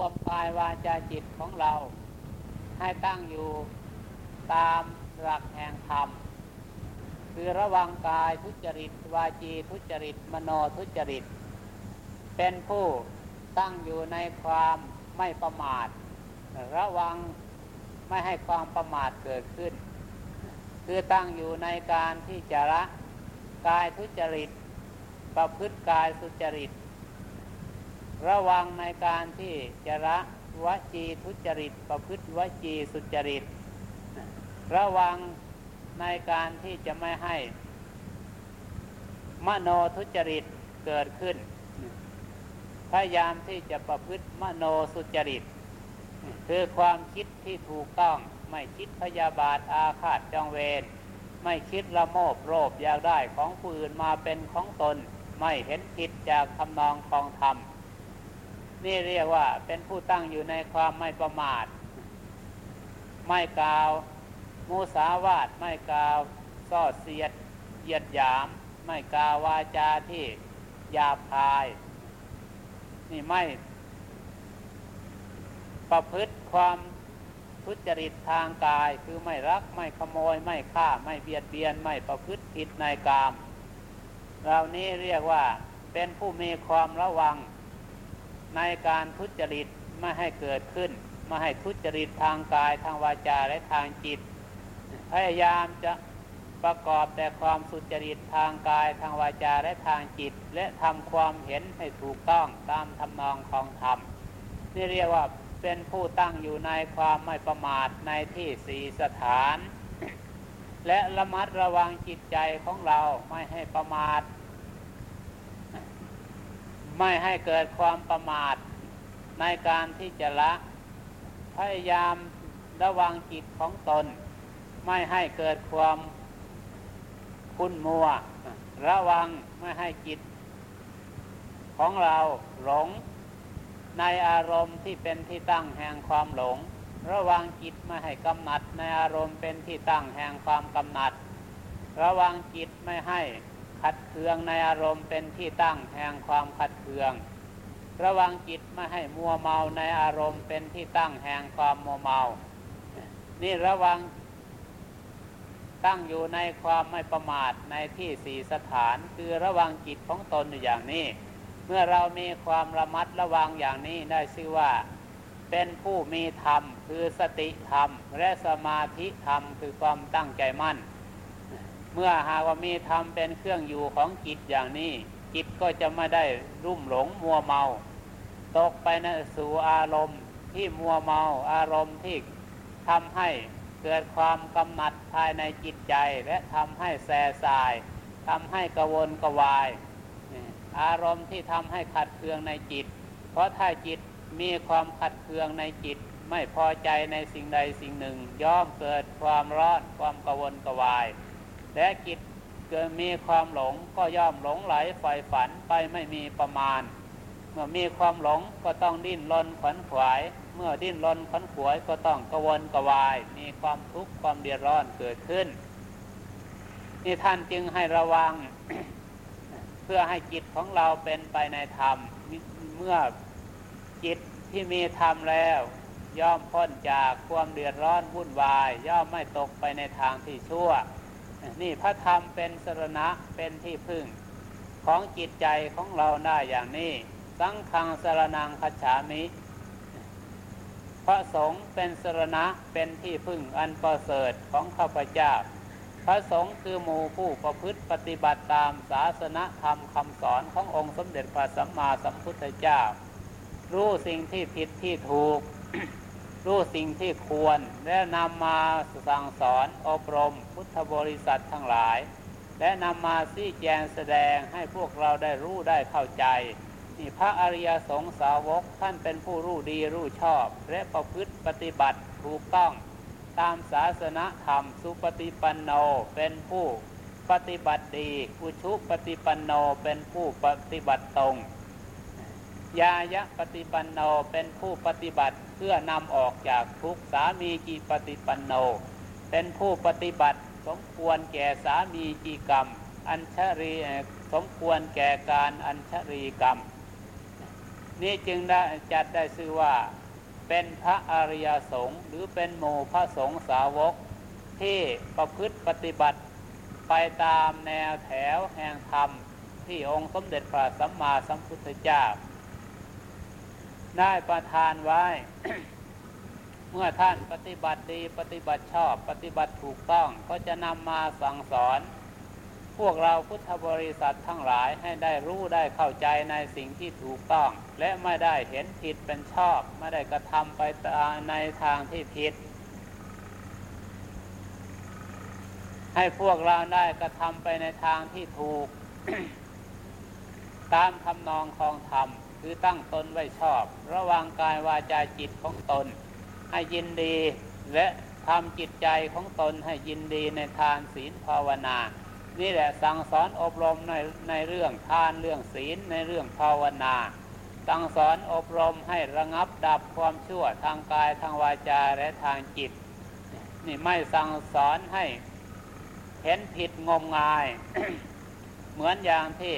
วมกายวาจาจิตของเรา ให้ตั้งอยู่ตามหลักแห่งธรรม คือระวังกายทุจริต วาจีทุจริต มโนทุจริต เป็นผู้ตั้งอยู่ในความไม่ประมาท ระวังไม่ให้ความประมาทเกิดขึ้น คือตั้งอยู่ในการที่จะละกายทุจริต ประพฤติกายสุจริต ระวังในการที่จะละวจีทุจริต ประพฤติวจีสุจริต ระวังในการที่จะไม่ให้ มโนทุจริตเกิดขึ้น พยายามที่จะประพฤติมโนสุจริต คือความคิดที่ถูกต้อง ไม่คิดพยาบาทอาฆาตจองเวรไม่คิดละโมบโลภอยากได้ของผู้อื่นมาเป็นของตน ไม่เห็นผิดจากทำนองคองธรรม นี่เรียกว่าเป็นผู้ตั้งอยู่ในความไม่ประมาท ไม่กล่าว มูสาวาทไม่กล่าวส่อเสียดเหยียดหยาม ไม่กล่าววาจาที่หยาบคาย นี่ไม่ ประพฤติความทุจริตทางกายคือไม่รักไม่ขโมยไม่ฆ่าไม่เบียดเบียนไม่ประพฤติผิดในกาม เหล่านี้เรียกว่าเป็นผู้มีความระวัง ในการทุจริตไม่ให้เกิดขึ้นไม่ให้ทุจริตทางกายทางวาจาและทางจิต พยายามจะประกอบแต่ความสุจริตทางกายทางวาจาและทางจิต และทำความเห็นให้ถูกต้องตามทำนองของธรรมนี่เรียกว่าเป็นผู้ตั้งอยู่ในความไม่ประมาทในที่สีสถาน และระมัดระวังจิตใจของเราไม่ให้ประมาท ไม่ให้เกิดความประมาทในการที่จะละ พยายามระวังจิตของตน ไม่ให้เกิดความคุ้นมัว ระวังไม่ให้จิต ของเราหลง ในอารมณ์ที่เป็นที่ตั้งแห่งความหลง ระวังจิตไม่ให้กำหนัดในอารมณ์เป็นที่ตั้งแห่งความกำหนัด ระวังจิตไม่ให้ ขัดเคืองในอารมณ์เป็นที่ตั้งแห่งความขัดเคือง ระวังจิตไม่ให้มัวเมาในอารมณ์เป็นที่ตั้งแห่งความมัวเมา นี่ระวังตั้งอยู่ในความไม่ประมาทในที่สี่สถาน คือระวังจิตของตนอยู่อย่างนี้ เมื่อเรามีความระมัดระวังอย่างนี้ได้ชื่อว่า เป็นผู้มีธรรมคือสติธรรม และสมาธิธรรมคือความตั้งใจมั่น เมื่อหากว่ามีธรรมเป็นเครื่องอยู่ของจิตอย่างนี้ จิตก็จะไม่ได้รุ่มหลงมัวเมา ตกไปในสู่อารมณ์ที่มัวเมาอารมณ์ที่ทำให้เกิดความกำหนัดภายในจิตใจและทำให้แสสายทำให้กระวนกระวาย อารมณ์ที่ทำให้ขัดเคืองในจิต เพราะถ้าจิตมีความขัดเคืองในจิต ไม่พอใจในสิ่งใดสิ่งหนึ่ง ย่อมเกิดความร้อนความกระวนกระวาย และจิตเกิดมีความหลงก็ย่อมหลงไหลไฟฝันไปไม่มีประมาณ เมื่อมีความหลงก็ต้องดิ้นรนขวนขวาย เมื่อดิ้นรนขวนขวายก็ต้องกวนกวาย มีความทุกข์ความเดือดร้อนเกิดขึ้นนี่ท่านจึงให้ระวัง เพื่อให้จิตของเราเป็นไปในธรรม เมื่อจิตที่มีธรรมแล้ว ย่อมพ้นจากความเดือดร้อนวุ่นวาย ย่อมไม่ตกไปในทางที่ชั่ว นี่พระธรรมเป็นสรณะเป็นที่พึ่ง ของจิตใจของเราได้อย่างนี้ สังฆังสรนังคัจฉามิ พระสงฆ์เป็นสรณะเป็นที่พึ่งอันประเสริฐของข้าพเจ้า พระสงฆ์คือหมู่ผู้ประพฤติปฏิบัติตามศาสนธรรมคำสอนขององค์สมเด็จพระสัมมาสัมพุทธเจ้า รู้สิ่งที่ผิดที่ถูก รู้สิ่งที่ควร และนำมาสั่งสอนอบรมพุทธบริษัททั้งหลาย และนำมาซี้แจงแสดงให้พวกเราได้รู้ได้เข้าใจนี่พระอริยสงสาวกท่านเป็นผู้รู้ดีรู้ชอบ และประพฤติปฏิบัติถูกต้อง ตามศาสนธรรมสุปฏิปันโนเป็นผู้ปฏิบัติดีอุชุปฏิปันโนเป็นผู้ปฏิบัติตรง ยายะปฏิปันโนเป็นผู้ปฏิบัติ พื่อนำออกจากทุกสามีจีปฏิปันโน เป็นผู้ปฏิบัติสมควรแก่สามีจีกรรม อัญชรีสมควรแก่การอัญชรีกรรม นี่จึงได้จัดได้ชื่อว่าเป็นพระอริยสงฆ์หรือเป็นหมู่พระสงฆ์สาวก ที่ประพฤติปฏิบัติไปตามแนวแถวแห่งธรรม ที่องค์สมเด็จพระสัมมาสัมพุทธเจ้า ได้ประทานไว้ เมื่อท่านปฏิบัติดีปฏิบัติชอบ ปฏิบัติถูกต้องก็จะนำมาสั่งสอน พวกเราพุทธบริษัททั้งหลายให้ได้รู้ได้เข้าใจในสิ่งที่ถูกต้อง และไม่ได้เห็นผิดเป็นชอบ ไม่ได้กระทำไปในทางที่ผิดให้พวกเราได้กระทำไปในทางที่ถูก ตามทำนองคองธรรม คือตั้งตนไว้ชอบ ระวังกายวาจาจิตของตน ให้ยินดีและทำจิตใจของตนให้ยินดีในทานศีลภาวนา นี่แหละสั่งสอนอบรมในในเรื่องทานเรื่องศีลในเรื่องภาวนา สั่งสอนอบรมให้ระงับดับความชั่วทางกายทางวาจาและทางจิต นี่ไม่สั่งสอนให้เห็นผิดงมงาย เหมือนอย่างที่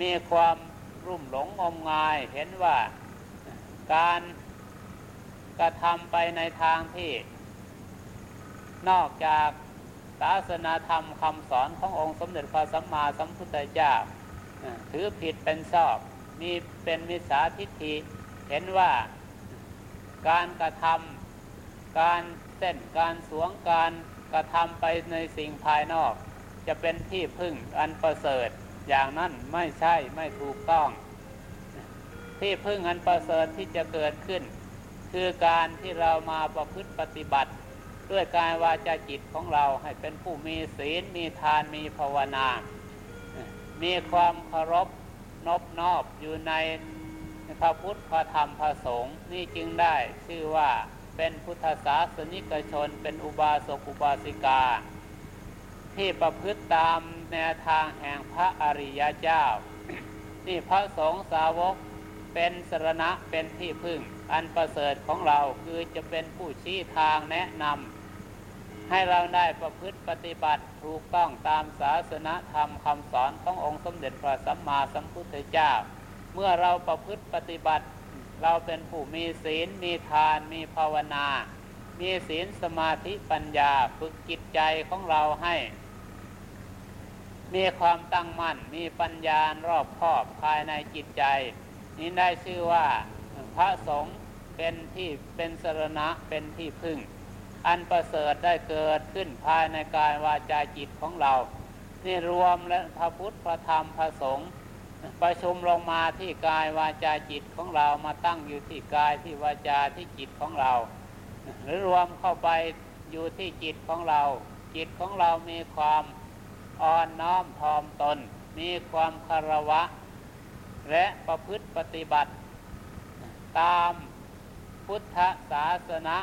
มีความ รุ่มหลงงมงาย เห็นว่าการกระทำไปในทางที่ นอกจากศาสนาธรรมคำสอนขององค์สมเด็จพระสัมมาสัมพุทธเจ้าถือผิดเป็นชอบ มีเป็นมิจฉาทิฏฐิเห็นว่าการกระทำการเส้นการสวงการกระทำไปในสิ่งภายนอก จะเป็นที่พึ่งอันประเสริฐ อย่างนั้นไม่ใช่ไม่ถูกต้อง ที่พึ่งอันประเสริฐที่จะเกิดขึ้น คือการที่เรามาประพฤติปฏิบัติ ด้วยกายวาจาจิตของเราให้เป็นผู้มีศีลมีทานมีภาวนา มีความเคารพนบนอบอยู่ในพระพุทธพระธรรมพระสงฆ์นี่จึงได้ชื่อว่าเป็นพุทธศาสนิกชน เป็นอุบาสกอุบาสิกา ที่ประพฤติตาม แนวทางแห่งพระอริยเจ้า นี่พระสงฆ์สาวกเป็นสรณะเป็นที่พึ่ง อันประเสริฐของเราคือจะเป็นผู้ชี้ทางแนะนำให้เราได้ประพฤติปฏิบัติถูกต้องตามศาสนธรรมคำสอนขององค์สมเด็จพระสัมมาสัมพุทธเจ้า เมื่อเราประพฤติปฏิบัติ เราเป็นผู้มีศีลมีทานมีภาวนา มีศีลสมาธิปัญญาฝึกจิตใจของเราให้ มีความตั้งมั่น มีปัญญารอบคอบภายในจิตใจ นี้ได้ชื่อว่าพระสงฆ์เป็นที่เป็นสรณะเป็นที่พึ่ง อันประเสริฐได้เกิดขึ้นภายในกายวาจาจิตของเรา นี่รวมและพระพุทธพระธรรมพระสงฆ์ประชุมลงมาที่กายวาจาจิตของเรามาตั้งอยู่ที่กายที่วาจาที่จิตของเรา หรือรวมเข้าไปอยู่ที่จิตของเรา จิตของเรามีความ อ่อนน้อมถ่อมตน มีความคารวะ และประพฤติปฏิบัติ ตามพุทธศาสนา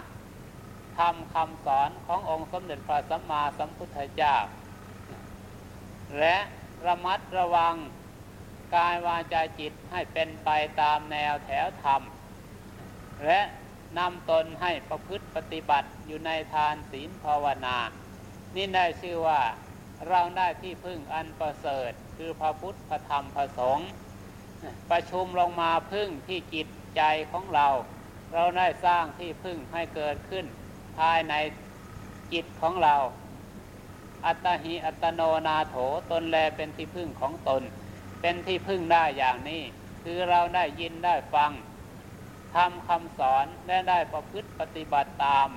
ทำคำสอนขององค์สมเด็จพระสัมมาสัมพุทธเจ้า และระมัดระวังกายวาจาจิตให้เป็นไปตามแนวแถวธรรม และนำตนให้ประพฤติปฏิบัติอยู่ในทานศีลภาวนา นี่ได้ชื่อว่า เราได้ที่พึ่งอันประเสริฐ คือพระพุทธพระธรรมพระสงฆ์ประชุมลงมาพึ่งที่จิตใจของเรา เราได้สร้างที่พึ่งให้เกิดขึ้น ภายในจิตของเรา อัตหิอัตโนนาโถตนแลเป็นที่พึ่งของตน เป็นที่พึ่งได้อย่างนี้ คือเราได้ยินได้ฟังทำคำสอนและได้ประพฤติปฏิบัติตาม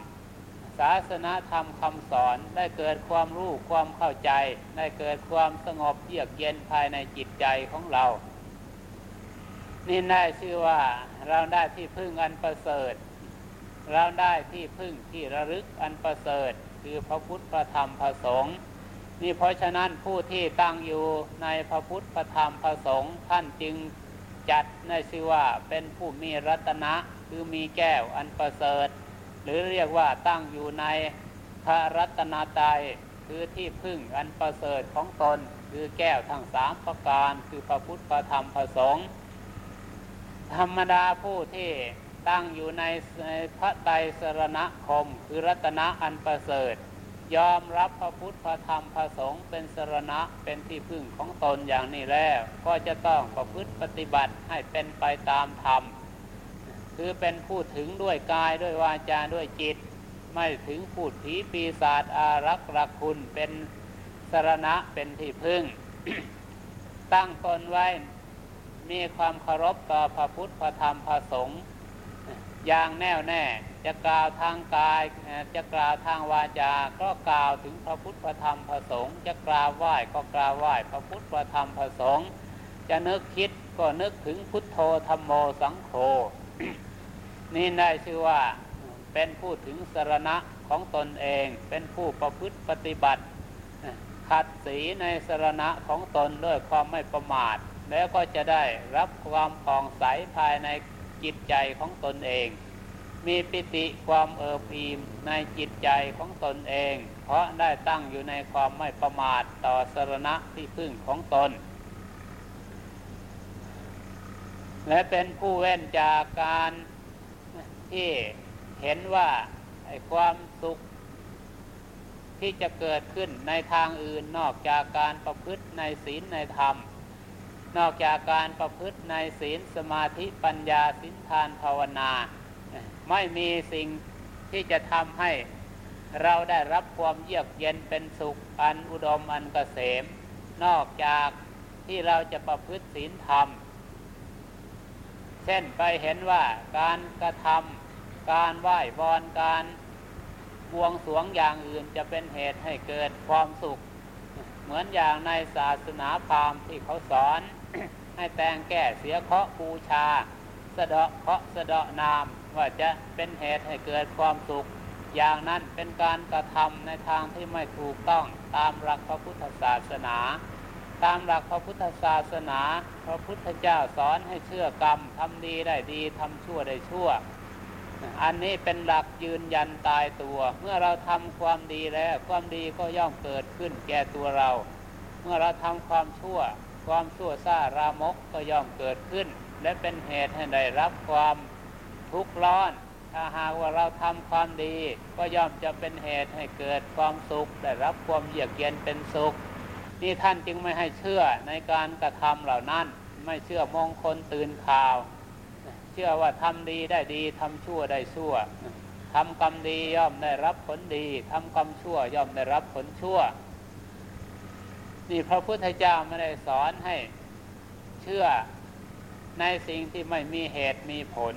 ศาสนาธรรมคำสอนได้เกิดความรู้ความเข้าใจ ได้เกิดความสงบเยือกเย็นภายในจิตใจของเรา นี่ได้ชื่อว่าเราได้ที่พึ่งอันประเสริฐ เราได้ที่พึ่งที่ระลึกอันประเสริฐ คือพระพุทธพระธรรมพระสงฆ์นี่เพราะฉะนั้นผู้ที่ตั้งอยู่ในพระพุทธพระธรรมพระสงฆ์ท่านจึงจัดในชื่อว่าเป็นผู้มีรัตนะคือมีแก้วอันประเสริฐ หรือเรียกว่าตั้งอยู่ในพระรัตนตรัยคือที่พึ่งอันประเสริฐของตน คือแก้วทั้งสามประการ คือพระพุทธพระธรรมพระสงฆ์ธรรมดาผู้ที่ตั้งอยู่ในพระไตรสรณคม คือรัตนะอันประเสริฐ ยอมรับพระพุทธพระธรรมพระสงฆ์เป็นสรณะเป็นที่พึ่งของตนอย่างนี้แล้ว ก็จะต้องประพฤติปฏิบัติให้เป็นไปตามธรรม คือเป็นผู้ถึงด้วยกายด้วยวาจาด้วยจิต ไม่ถึงพูดผีปีศาจอารักษ์รักคุณเป็นสรณะเป็นที่พึ่ง ตั้งตนไว้มีความเคารพต่อพระพุทธพระธรรมพระสงฆ์อย่างแน่วแน่จะกล่าวทางกายจะกล่าวทางวาจาก็กล่าวถึงพระพุทธพระธรรมพระสงฆ์จะกล่าวไหว้ก็กล่าวไหว้พระพุทธพระธรรมพระสงฆ์จะนึกคิดก็นึกถึงพุทโธธรรมโมสังโฆ นี่ได้ชื่อว่าเป็นผู้ถึงสรณะของตนเอง เป็นผู้ประพฤติปฏิบัติ ขัดสีในสรณะของตนด้วยความไม่ประมาท แล้วก็จะได้รับความผ่องใสภายในจิตใจของตนเอง มีปิติความเอิบอิ่มในจิตใจของตนเอง เพราะได้ตั้งอยู่ในความไม่ประมาทต่อสรณะที่พึ่งของตน และเป็นผู้เว้นจากการที่เห็นว่าไอ้ความสุขที่จะเกิดขึ้นในทางอื่นนอกจากการประพฤติในศีลในธรรม นอกจากการประพฤติในศีลสมาธิปัญญาสินทานภาวนา ไม่มีสิ่งที่จะทำให้เราได้รับความเยือกเย็นเป็นสุขอันอุดมอันกเกษม นอกจากที่เราจะประพฤติศีลธรรม เช่นไปเห็นว่าการกระทำการไหว้บอนการบวงสวงอย่างอื่นจะเป็นเหตุให้เกิดความสุข เหมือนอย่างในศาสนาพราหมณ์ที่เขาสอน ให้แต่งแก้เสียเคาะบูชา สะเดาะเคาะสะเดาะนามว่าจะเป็นเหตุให้เกิดความสุข อย่างนั้นเป็นการกระทำในทางที่ไม่ถูกต้องตามหลักพระพุทธศาสนา ตามหลักพระพุทธศาสนา พระพุทธเจ้าสอนให้เชื่อกรรมทำดีได้ดีทำชั่วได้ชั่ว อันนี้เป็นหลักยืนยันตายตัว เมื่อเราทำความดีแล้ว ความดีก็ย่อมเกิดขึ้นแก่ตัวเรา เมื่อเราทำความชั่ว ความชั่วซ่ารามกก็ย่อมเกิดขึ้น และเป็นเหตุให้ได้รับความทุกข์ร้อนถ้าหากว่าเราทำความดี ก็ย่อมจะเป็นเหตุให้เกิดความสุข ได้รับความเยือกเย็นเป็นสุข นี่ท่านจึงไม่ให้เชื่อในการกระทำเหล่านั้น ไม่เชื่อมองคลตื่นข่าว เชื่อว่าทำดีได้ดีทำชั่วได้ชั่วทำกรรมดีย่อมได้รับผลดีทำกรรมชั่วย่อมได้รับผลชั่ว นี่พระพุทธเจ้าไม่ได้สอนให้เชื่อในสิ่งที่ไม่มีเหตุมีผล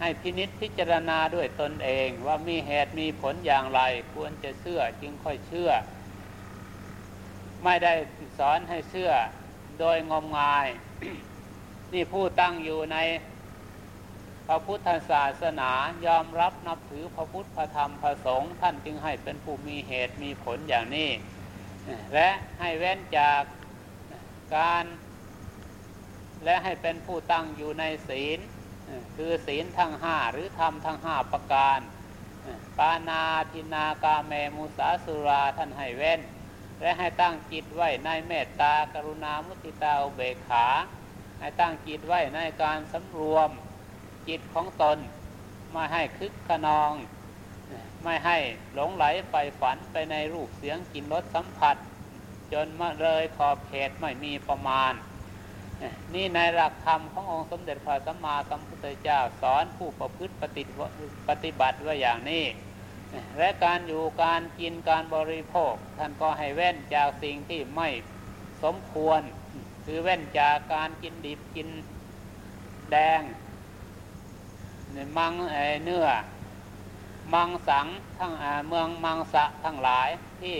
ให้พินิษพิจารณาด้วยตนเองว่ามีเหตุมีผลอย่างไร ควรจะเชื่อจึงค่อยเชื่อ ไม่ได้สอนให้เชื่อโดยงมงาย นี่ผู้ตั้งอยู่ในพระพุทธศาสนายอมรับนับถือพระพุทธพระธรรมพระสงฆ์ท่านจึงให้เป็นผู้มีเหตุมีผลอย่างนี้ และให้เว้นจากการ และให้เป็นผู้ตั้งอยู่ในศีล คือศีลทั้งห้าหรือธรรมทั้งห้าประการ ปานาทินากาเมมุสาสุราท่านให้เว้น และให้ตั้งจิตไว้ในเมตตากรุณามุติตาอุเบกขา ให้ตั้งจิตไว้ในการสำรวมจิตของตนไม่ให้คึกขนอง ไม่ให้หลงไหลไปฝันไปในรูปเสียงกลิ่นรสสัมผัส จนมาเลยขอบเขตไม่มีประมาณ นี่ในหลักธรรมขององค์สมเด็จพระสัมมาสัมพุทธเจ้าสอนผู้ประพฤติปฏิปฏิบัติว่าอย่างนี้ และการอยู่การกินการบริโภค ท่านก็ให้เว้นจากสิ่งที่ไม่สมควร คือเว้นจากการกินดิบกินแดงมังเนื้อ มังสังทั้งเมืองมังสะทั้งหลายที่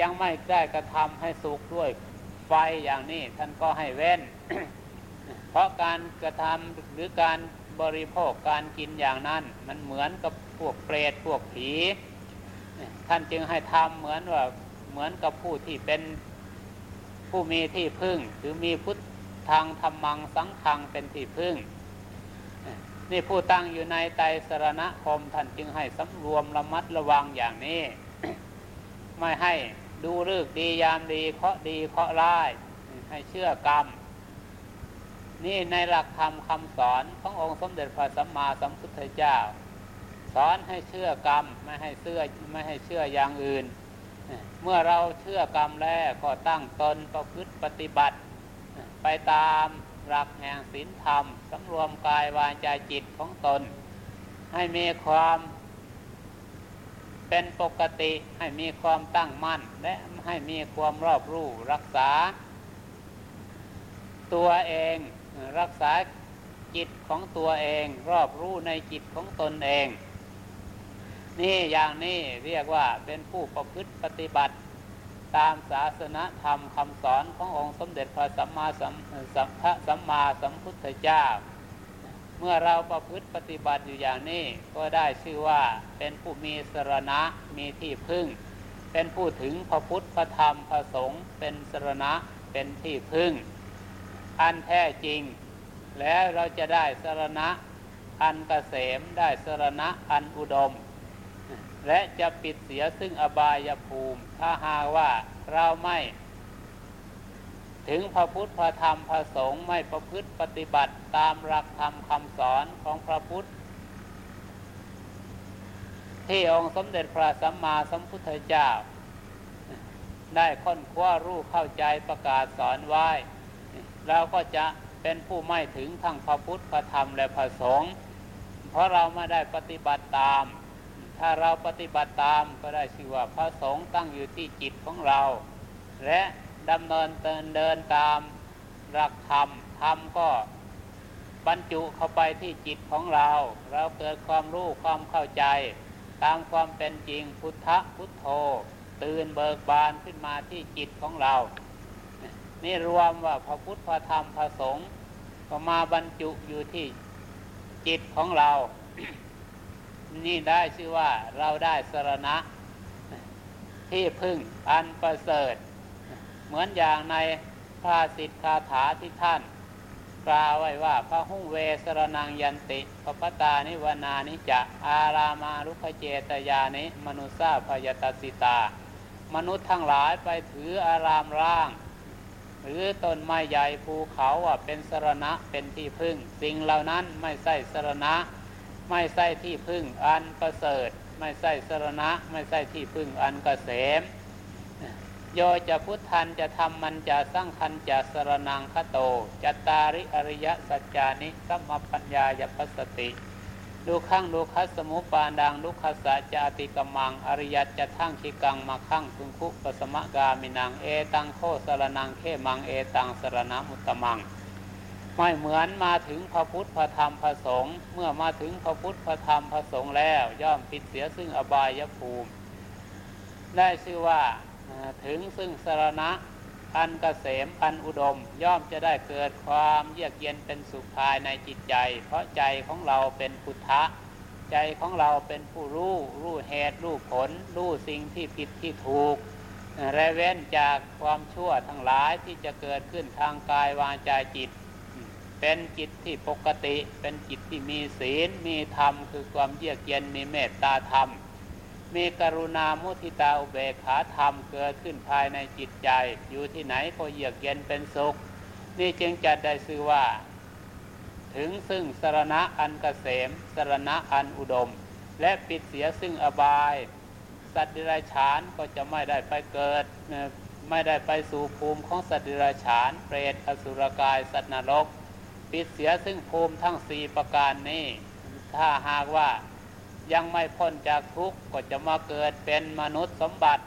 ยังไม่ได้กระทำให้สุกด้วยไฟอย่างนี้ท่านก็ให้เว้น เพราะการกระทำหรือการบริโภคการกินอย่างนั้น มันเหมือนกับ พวกเปรตพวกผีท่านจึงให้ทำเหมือนว่าเหมือนกับผู้ที่เป็นผู้มีที่พึ่ง หรือมีพุทธทางธรรมังสังขังเป็นที่พึ่ง นี่ผู้ตั้งอยู่ในไตสรณคมท่านจึงให้สำรวมระมัดระวังอย่างนี้ ไม่ให้ดูเลือกดียามดีเคาะดีเคาะร้าย ให้เชื่อกรรม นี่ในหลักธรรมคำสอนขององค์สมเด็จพระสัมมาสัมพุทธเจ้า อนให้เชื่อกรรมไม่ให้เชื่อไม่ให้เชื่ออย่างอื่น เมื่อเราเชื่อกรรมแล้วก็ตั้งตนประพฤติปฏิบัติ ไปตามหลักแห่งศีลธรรมสำรวมกายวาจาจิตของตน ให้มีความเป็นปกติให้มีความตั้งมั่น และให้มีความรอบรู้รักษา ตัวเองรักษาจิตของตัวเอง รอบรู้ในจิตของตนเอง นี่อย่างนี้เรียกว่าเป็นผู้ประพฤติปฏิบัติ ตามศาสนธรรมคำสอนขององค์สมเด็จพระสัมมาสัมสัมมาสัมพุทธเจ้า เมื่อเราประพฤติปฏิบัติอยู่อย่างนี้ก็ได้ชื่อว่าเป็นผู้มีสรณะมีที่พึ่ง เป็นผู้ถึงพระพุทธพระธรรมพระสงฆ์เป็นสรณะเป็นที่พึ่ง อันแท้จริง แล้วเราจะได้สรณะอันกเกษมได้สรณะอันอุดม และจะปิดเสียซึ่งอบายภูมิ ถ้าหาว่าเราไม่ ถึงพระพุทธพระธรรมพระสงฆ์ไม่ประพฤติปฏิบัติตามหลักธรรมคำสอนของพระพุทธ ที่องค์สมเด็จพระสัมมาสัมพุทธเจ้า ได้ค้นคว้ารู้เข้าใจประกาศสอนไว้เราก็จะเป็นผู้ไม่ถึงทั้งพระพุทธพระธรรมและพระสงฆ์เพราะเราไม่ได้ปฏิบัติตาม ถ้าเราปฏิบัติตามก็ได้ชื่อว่าพระสงฆ์ตั้งอยู่ที่จิตของเรา และดำเนินเดินเดินตามหลักธรรมธรรมก็บรรจุเข้าไปที่จิตของเรา เราเกิดความรู้ความเข้าใจ ตามความเป็นจริงพุทธพุทโธ ตื่นเบิกบานขึ้นมาที่จิตของเรา นี่รวมว่าพระพุทธพระธรรมพระสงฆ์ก็มาบรรจุอยู่ที่จิตของเรา นี่ได้ชื่อว่าเราได้สรณะที่พึ่งอันประเสริฐ เหมือนอย่างในพระสิทธคาถาที่ท่านกล่าวไว้ว่าพระหุ่งเวสรนังยันติพระปตานิวนานิจะอารามาลุขเจตยานิมนุษาพยตสิตา มนุษย์ทั้งหลายไปถืออารามร่าง หรือต้นไม้ใหญ่ภูเขาว่าเป็นสรณะเป็นที่พึ่ง สิ่งเหล่านั้นไม่ใช่สรณะ ไม่ใช่ที่พึ่งอันประเสริฐ ไม่ใช่สรณะ ไม่ใช่ที่พึ่งอันกเกษมโยจะพุทธันจะทำมันจะสร้างคันจะสรนังคโตจัตตาริอริยสัจจานิสัมมปัญญายปัสติดูข้างดูคัสมุปาดังลุคัสสะจติกมัง อริยจะทั้งคิกังมาข้างคุงคุปสมะกามินังเอตังโคสรนังเขมังเอตังสรณมุตตมัง ไม่เหมือนมาถึงพระพุทธพระธรรมพระสงฆ์เมื่อมาถึงพระพุทธพระธรรมพระสงฆ์แล้ว ย่อมปิดเสียซึ่งอบายภูมิ ได้ชื่อว่าถึงซึ่งสรณะอันกเกษมอันอุดม ย่อมจะได้เกิดความเยือกเย็นเป็นสุขภายในจิตใจ เพราะใจของเราเป็นพุทธะ ใจของเราเป็นผู้รู้ รู้เหตุ รู้ผล รู้สิ่งที่ผิดที่ถูกระเว้นจากความชั่วทั้งหลายที่จะเกิดขึ้นทางกายวาจาจิต เป็นจิตที่ปกติ เป็นจิตที่มีศีล มีธรรม คือความเยือกเย็น มีเมตตาธรรม มีกรุณามุทิตาอุเบกขาธรรมเกิดขึ้นภายในจิตใจ อยู่ที่ไหนก็เยือกเย็นเป็นสุข นี่จึงจะได้ชื่อว่า ถึงซึ่งสรณะอันกเกษม สรณะอันอุดม และปิดเสียซึ่งอบาย สัตว์ดิรัจฉานก็จะไม่ได้ไปเกิด ไม่ได้ไปสู่ภูมิของสัตว์ดิรัจฉาน เปรต อสุรกาย สัตว์นรก ปิดเสียซึ่งภูมิทั้งสี่ประการนี้ ถ้าหากว่ายังไม่พ้นจากทุกข์ก็จะมาเกิดเป็นมนุษย์สมบัติ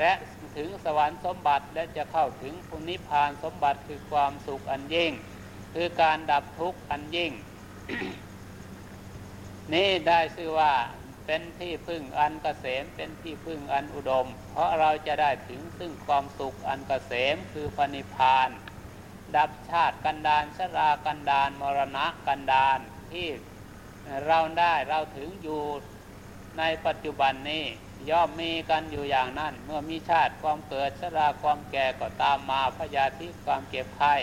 และถึงสวรรค์สมบัติและจะเข้าถึงพุนิพานสมบัติคือความสุขอันยิ่ง คือการดับทุกข์อันยิ่ง นี่ได้ชื่อว่าเป็นที่พึ่งอันกเกษมเป็นที่พึ่งอันอุดม เพราะเราจะได้ถึงซึ่งความสุขอันกเกษมคือพระนิพพาน ดับชาติกันดานชรากันดานมรณะกันดานที่เราได้เราถึงอยู่ในปัจจุบันนี้ย่อมมีกันอยู่อย่างนั้น เมื่อมีชาติความเกิดชราความแก่ก็ตามมาพยาธิความเก็บไข้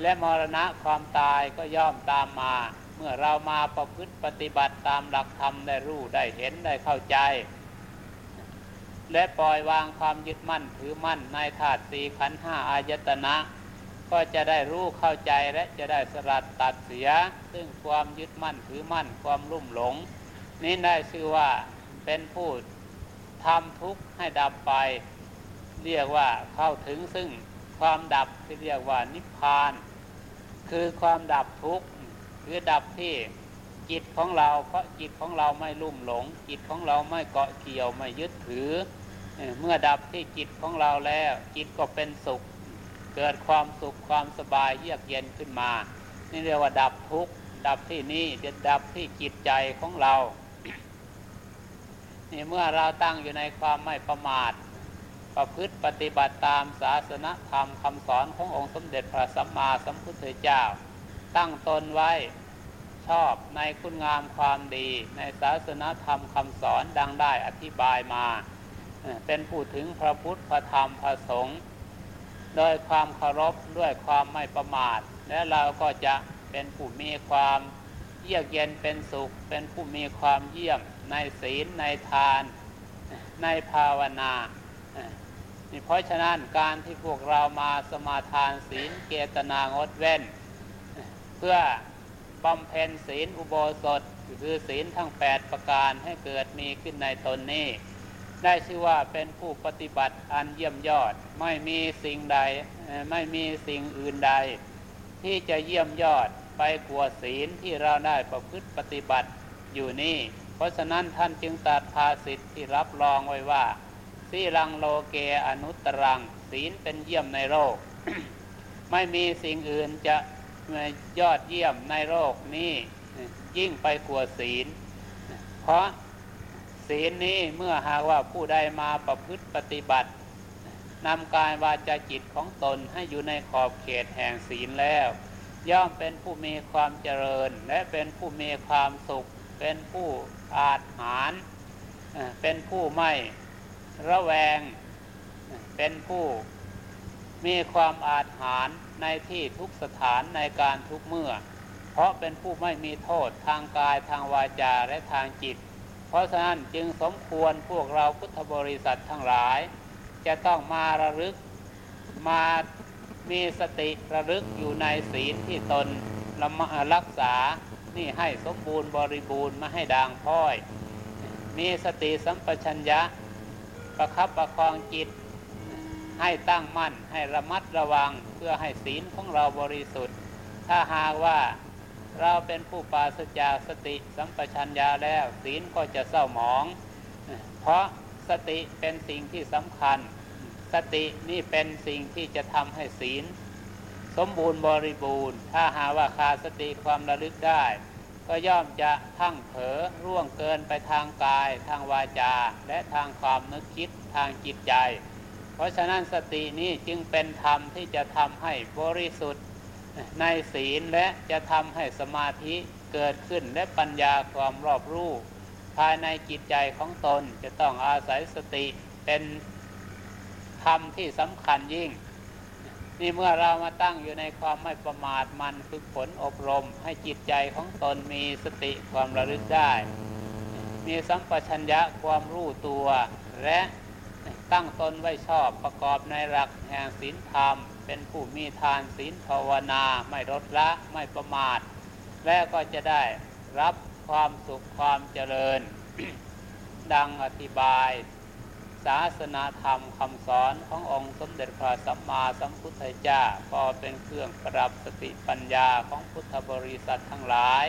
และมรณะความตายก็ย่อมตามมา เมื่อเรามาประพฤติปฏิบัติตามหลักธรรมได้รู้ได้เห็นได้เข้าใจ และปล่อยวางความยึดมั่นถือมั่นในธาตุสี่ขันห้าอายตนะ ก็จะได้รู้เข้าใจและจะได้สลัดตัดเสีย ซึ่งความยึดมั่นถือมั่นความรุ่มหลง นี่ได้ชื่อว่าเป็นผู้ทำทุกข์ให้ดับไป เรียกว่าเข้าถึงซึ่งความดับที่เรียกว่านิพพาน คือความดับทุกข์คือดับที่จิตของเราเพราะจิตของเราไม่ลุ่มหลง จิตของเราไม่เกาะเกี่ยวไม่ยึดถือ เมื่อดับที่จิตของเราแล้ว จิตก็เป็นสุข เกิดความสุขความสบายเยือกเย็นขึ้นมา นี่เรียกว่าดับทุกข์ดับที่นี่จะดับที่จิตใจของเรานี่เมื่อเราตั้งอยู่ในความไม่ประมาท ประพฤติปฏิบัติตามศาสนธรรมคำสอนขององค์สมเด็จพระสัมมาสัมพุทธเจ้า ตั้งตนไว้ชอบในคุณงามความดี ในศาสนธรรมคำสอนดังได้อธิบายมา เป็นผู้ถึงพระพุทธพระธรรมพระสงฆ์ โดยความเคารพด้วยความไม่ประมาท และเราก็จะเป็นผู้มีความเยือกเย็นเป็นสุข เป็นผู้มีความเยี่ยมในศีลในทาน ในภาวนาเพราะฉะนั้นการที่พวกเรามาสมาทานศีลเกตนางดเว้น เพื่อบำเพ็ญศีลอุโบสถ คือศีลทั้ง 8 ประการให้เกิดมีขึ้นในตนนี้ ได้ชื่อว่าเป็นผู้ปฏิบัติอันเยี่ยมยอด ไม่มีสิ่งใดไม่มีสิ่งอื่นใด ที่จะเยี่ยมยอดไปกว่าศีลที่เราได้ประพฤติปฏิบัติอยู่นี่ เพราะฉะนั้นท่านจึงตัดภาสิทธิ์ที่รับรองไว้ว่าสีรังโลเกอนุตรัง ศีลเป็นเยี่ยมในโลก ไม่มีสิ่งอื่นจะยอดเยี่ยมในโลกนี้ยิ่งไปกว่าศีล เพราะ ศีลนี้เมื่อหากว่าผู้ใดมาประพฤติปฏิบัตินำกายวาจาจิตของตนให้อยู่ในขอบเขตแห่งศีลแล้ว ย่อมเป็นผู้มีความเจริญ และเป็นผู้มีความสุข เป็นผู้อาจหาร เป็นผู้ไม่ระแวง เป็นผู้มีความอาจหารในที่ทุกสถานในการทุกเมื่อ เพราะเป็นผู้ไม่มีโทษทางกายทางวาจาและทางจิต เพราะฉะนั้นจึงสมควรพวกเราพุทธบริษัททั้งหลาย จะต้องมาระลึกมามีสติระลึกอยู่ในศีลที่ตนรักษา นี่ให้สมบูรณ์บริบูรณ์มาให้ดังพ้อย มีสติสัมปชัญญะ ประคับประคองจิต ให้ตั้งมั่นให้ระมัดระวังเพื่อให้ศีลของเราบริสุทธิ์ ถ้าหากว่า เราเป็นผู้ปราศจากสติสัมปชัญญะแล้ว ศีลก็จะเศร้าหมอง เพราะสติเป็นสิ่งที่สำคัญ สตินี่เป็นสิ่งที่จะทำให้ศีล สมบูรณ์บริบูรณ์ ถ้าหาว่าขาดสติความระลึกได้ ก็ย่อมจะทั้งเผลอร่วงเกินไปทางกาย ทางวาจา และทางความนึกคิดทางจิตใจ เพราะฉะนั้นสตินี้จึงเป็นธรรมที่จะทำให้บริสุทธิ์ ในศีลและจะทำให้สมาธิเกิดขึ้นและปัญญาความรอบรู้ภายในจิตใจของตนจะต้องอาศัยสติเป็นธรรมที่สำคัญยิ่ง นี่เมื่อเรามาตั้งอยู่ในความไม่ประมาทมันฝึกฝนอบรม ให้จิตใจของตนมีสติความระลึกได้ มีสัมปชัญญะความรู้ตัว และตั้งตนไว้ชอบประกอบในหลักแห่งศีลธรรม เป็นผู้มีทานศีลภาวนาไม่ลดละไม่ประมาท และก็จะได้รับความสุขความเจริญ ดังอธิบาย ศาสนาธรรมคำสอนขององค์สมเด็จพระสัมมาสัมพุทธเจ้าก็เป็นเครื่องปรับสติปัญญาของพุทธบริษัททั้งหลาย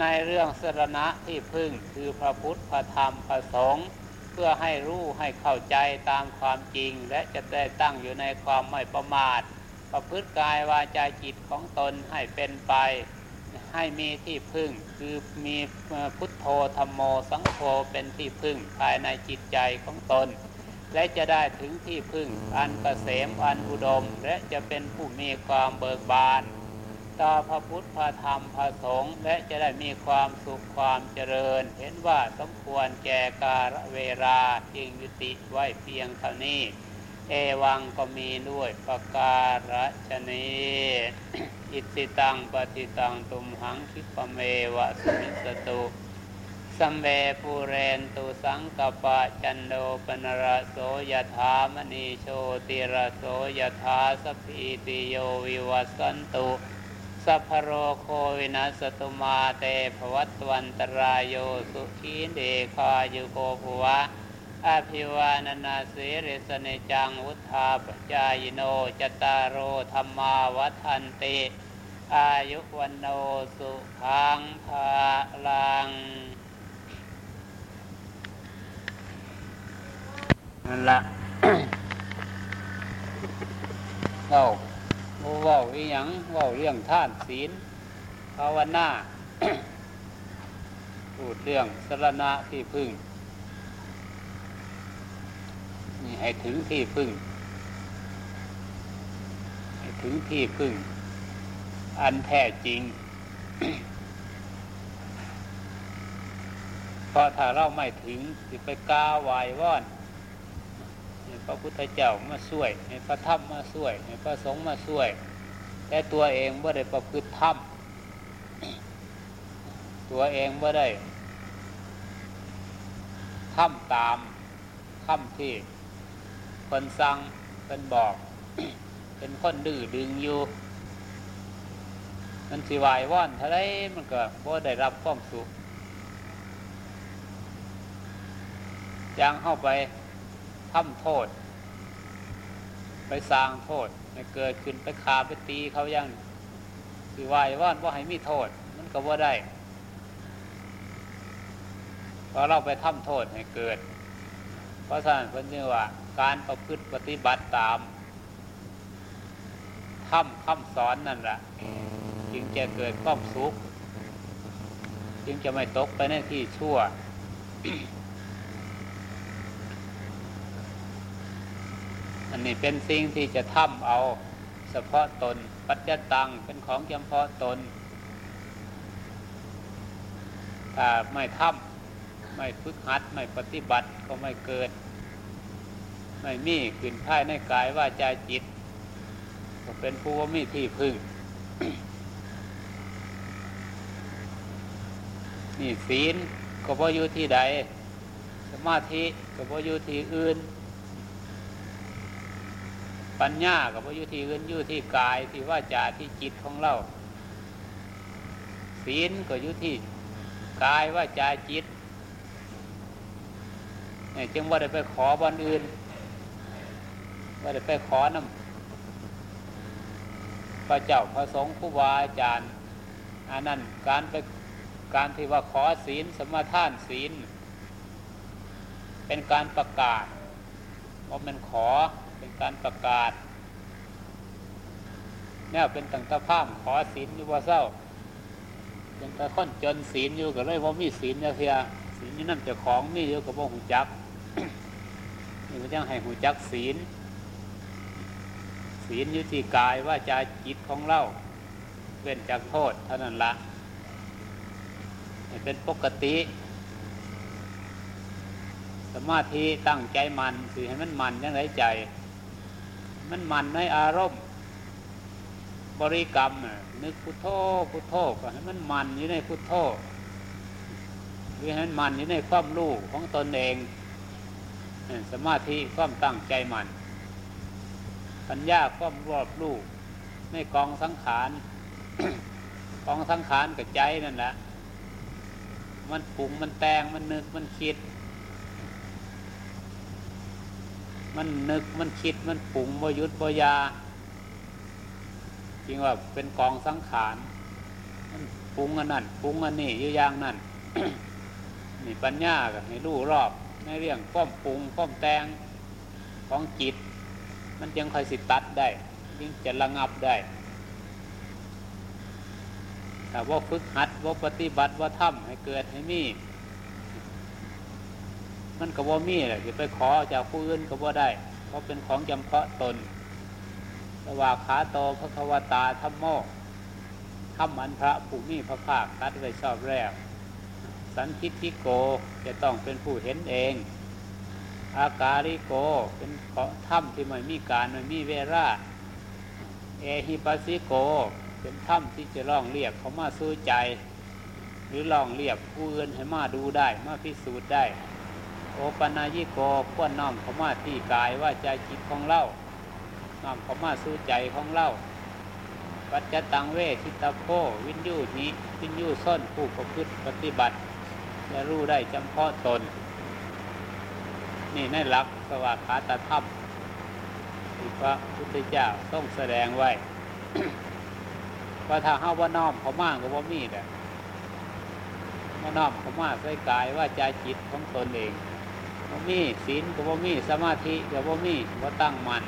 ในเรื่องสรณะที่พึ่งคือพระพุทธพระธรรมพระสงฆ์ เพื่อให้รู้ให้เข้าใจตามความจริง และจะได้ตั้งอยู่ในความไม่ประมาท ประพฤติกายวาจาจิตของตนให้เป็นไป ให้มีที่พึ่งคือมีพุทโธธรรมโมสังโฆเป็นที่พึ่งภายในจิตใจของตน และจะได้ถึงที่พึ่งอันกเกษมอันอุดม และจะเป็นผู้มีความเบิกบาน ต่อพระพุทธพระธรรมพระสงฆ์และจะได้มีความสุขความเจริญ เห็นว่าสมควรแก่กาลเวลาจึงยุติไว้เพียงเท่านี้ เอวังก็มีด้วยประการฉนี้อิจฉิตังปัตถิตังตุมหัง ขิปปะเมวะ สะมิชฌะตุสัพเพ ปูเรนตุสังกัปปา จันโท ปัณณะระโส ยะถา มะณิ โชติระโส ยะถา สัพพีติโยวิวัชชันตุ สัพพะโรโควินัสสะตุมาเตภวัตวันตรายโยสุขีเดคายุโกภวะอาภิวานานาสีริสเนจังวุธาปจายโนจตารโรธรรมาวัฏันติอายุวันโนสุขังภาลังนั่นละเว้า ว้าอีหยังว้าเรื่องท่านศีลภาวนาพูดเรื่องสรณะที่พึ่งนี่ให้ถึงที่พึ่ง ให้ถึงที่พึ่ง อันแท้จริงเพราะถ้าเราไม่ถึงจะไปกาวายว่อน ระพุทธเจ้ามาช่วย ให้พระธรรมมาช่วย ให้พระสงฆ์มาช่วย แต่ตัวเองไม่ได้ประพฤติธรรมตัวเองไม่ได้ทำตามคำที่คนสั่งเป็นบอก เป็นคนดื้อดึงอยู่ มันสิวายว่อนเท่าไรมันก็บ่ได้รับความสุขยังเข้าไปทำโทษ ไปสร้างโทษให้เกิดขึ้นไปคาไปตีเขายังสิวายว่อนว่าให้มีโทษ มันก็ว่าได้พอเราไปทำโทษให้เกิด เพราะฉะนั้นเพิ่นจึงว่า การประพฤติปฏิบัติตามทำคำสอนนั่นแหละจึงจะเกิดความสุข จึงจะไม่ตกไปในที่ชั่ว นนี้เป็นสิ่งที่จะทำเอา เฉพาะตน ปัจจตังเป็นของเฉพาะตนถ้าไม่ทำไม่ฝึกหัดไม่ปฏิบัติก็ไม่เกิด ไม่มีขึ้นภายในกายว่าใจจิตก็เป็นผู้ว่ามีที่พึ่งนี่ศีลก็บ่อยู่ที่ใด สมาธิก็บ่อยู่ที่อื่น ปัญญาก็บ่อยู่ที่อื่นอยู่ที่กายที่ว่าจาที่จิตของเรา ศีลก็อยู่ที่กายว่าจาจิตเนี่ยจึงว่าได้ไปขอบอนอื่น ว่าได้ไปขอนำพระเจ้าพระสงฆ์ครูบาอาจารย์อันนั้นการไปการที่ว่าขอศีลสมาทานศีล เป็นการประกาศว่ามันขอ เป็นการประกาศเนี่ยเป็นตังตะภาพขอศีลอยู่ว่าเศร้าเป็นตะค้นจนศีลอยู่ก็เลยว่ามีศีลเนี่ยเพียศีลนี่นั่นจะของมีเยอะกับว่าหูจักนี่มันยังให้หูจักศีล ศีลยุติกายว่าจาจิตของเราเว้นจากโทษเท่านั้นละเป็นปกติ สมาธิตั้งใจมันคือให้มันมันยังไรใจ มันมันในอารมณ์ บริกรรมนึกพุทโธพุทโธก็ให้มันมันอยู่ในพุทโธหรือให้มันมันอยู่ในความรู้ของตนเองสมาธิความตั้งใจมัน ปัญญาความรอบรู้ในกองสังขารกองสังขารกับใจนั่นแหละมันปรุงมันแต่งมันนึกมันคิด มันนึกมันคิดมันปรุงบยุทธบยาจริงว่าเป็นกองสังขารมันปรุงอันนั้นปรุงอันนี้อยู่อย่างนั้นนี่ปัญญากับให้รู้รอบในเรื่องก้มปรุงก้มแตงของจิต มันยังคอยสิตัดได้ยิ่งจะระงับได้แต่ว่าฝึกหัดว่าปฏิบัติว่าทำให้เกิดให้มี มันก็ว่มีแหละจะไปขอจากผู้อื่นก็ว่าได้ เพราะเป็นของจำเพาะตนสวาขาโตพระควตาธรรมโมธรรมันพระผู้มีพระภาคคัดไว้ชอบแรก สันทิทิโกจะต้องเป็นผู้เห็นเอง อาการิโกเป็นถ้ำที่ไม่มีการไม่มีเวลาเอหิปัสสิโกเป็นถ้ำที่จะล่องเรียกเขามาสู้ใจ หรือล่องเรียกผู้อื่นให้มาดูได้ มาพิสูจน์ได้ โอปัญญิโกควรน้อมเขามาที่กายว่าใจจิตของเล่าน้อมเขามาสู้ใจของเล่าปัจจตังเวทิตาโพวินยูนี้วินยูส้นผู้ประพฤติปฏิบัติ และรู้ได้จำเพาะตน นี่ในหลักสวากขาตธรรมที่พระพุทธเจ้าต้องแสดงไว้ว่าถ้าเฮาว่าน้อมเขามากก็บ่ามีแหละว่าน้อมเขามากใส่กายว่าใจจิตของตนเอง บ่มีศีลก็บ่มีสมาธิก็บ่มีบ่ตั้งมัน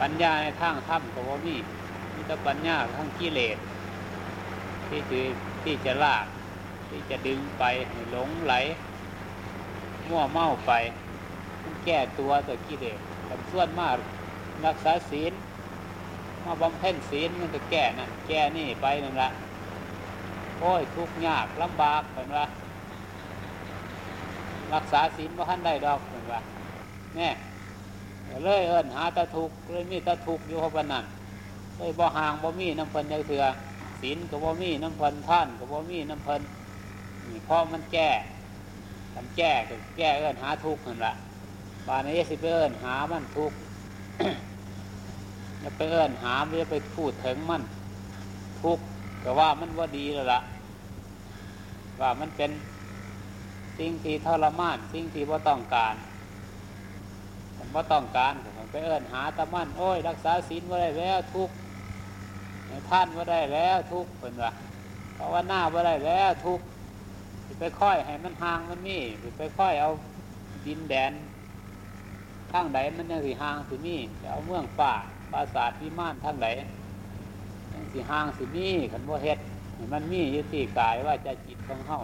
ปัญญาในทางธรรมก็บ่มีมีแต่ปัญญาทางกิเลสที่จะที่จะลากที่จะดึงไปหลงไหลมั่วเมาไปแก้ตัวตัวกิเลสกับส่วนมากรักษาศีลมาบำเพ็ญศีลมันก็แก้นั่นแก้นี่ไปนั่นละโอ้ยทุกข์ยากลำบากเหมือนว่า รักษาศีลว่าท่านได้ดอกเหมือนว่าแน่เลยเอิญหาตะทุกเลยมีตะทุกอยู่เพราะนนั้นเลยบ่ห่างบ่มีน้ำเพิ่นยังเถื่อศีลก็บ่มีน้ำเพิ่นท่านก็บ่มีน้ำเพิ่นนี่พราะมันแก้มันแก้ก็แก้เอิญหาทุกข์นั่นละบานนี้สิไปเอิญหามันทุกข์อย่าไปเอิญหาไม่ได้ไปพูดถึงมันทุกข์ก็ว่ามันว่าดีแล้วล่ะว่ามันเป็น สิ่งที่ทรมาน สิ่งที่ว่าต้องการผมว่าต้องการผมไปเอิญหาตะมันโอ้ย รักษาศีลว่าได้แล้วทุกท่านว่าได้แล้วทุกข์เป็นว่าเพราะว่าหน้าว่าได้แล้วทุกไปค่อยให้มันห่างมันมีไปค่อยเอาดินแดนทางไหนมันยังสีห่างสิมีจะเอาเมืองป่าปราสาทพิมานทางไหนยังสีห่างสิมีขันว่าเฮ็ดมันมีอยู่ที่กายว่าจะจิตของเฮา